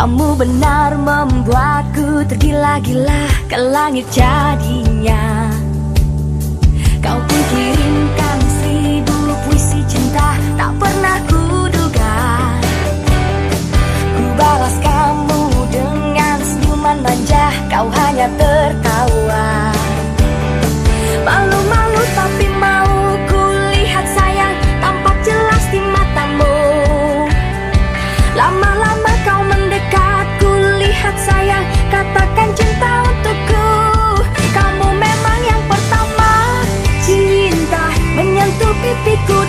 Kamu benar membuatku tergila-gila ke langit jadinya. Kau pun kirimkan seribu puisi cinta tak pernah kuduga. Ku balas kamu dengan senyuman manja Kau hanya tertawa. Malu-malu tapi tópicos.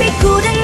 be good